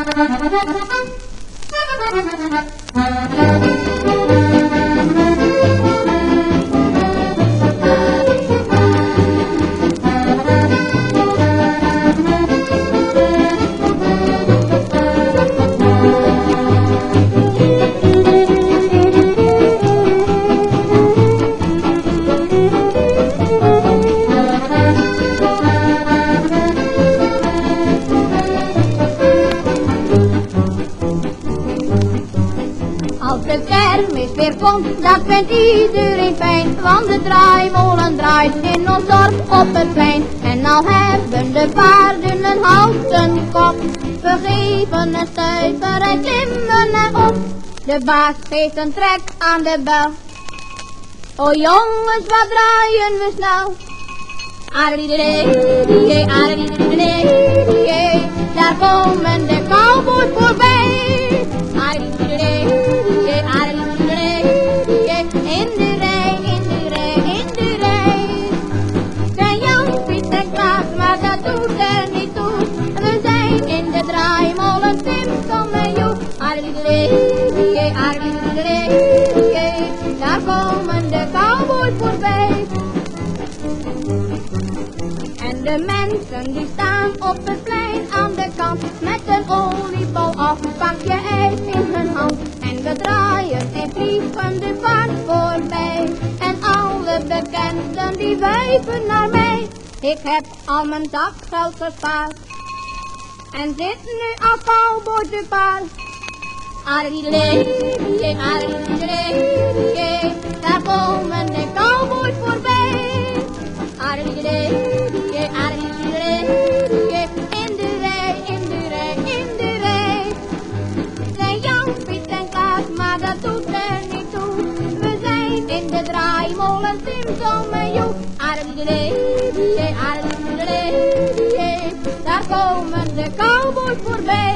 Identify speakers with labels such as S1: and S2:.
S1: Thank you. Als de kermis weer komt, dat vindt iedereen fijn. Want de draaimolen draait in ons dorp op het plein. En al hebben de paarden een houten kop. We geven een stuiver en klimmen erop. De baas geeft een trek aan de bel. O jongens, wat draaien we snel. Aardiedee, aardiedee, daar komen de mensen die staan op het plein aan de kant Met een oliebol of een pakje ijs in hun hand En we draaien in vliegende vaart voorbij. En alle bekenden die wijven naar mij. Ik heb al mijn zakgeld gespaard En zit nu als cowboy te paard Arie, arie, daar komen de draaimolen, Tim, Tom en Joep. Arie, arie, daar komen de cowboys voorbij.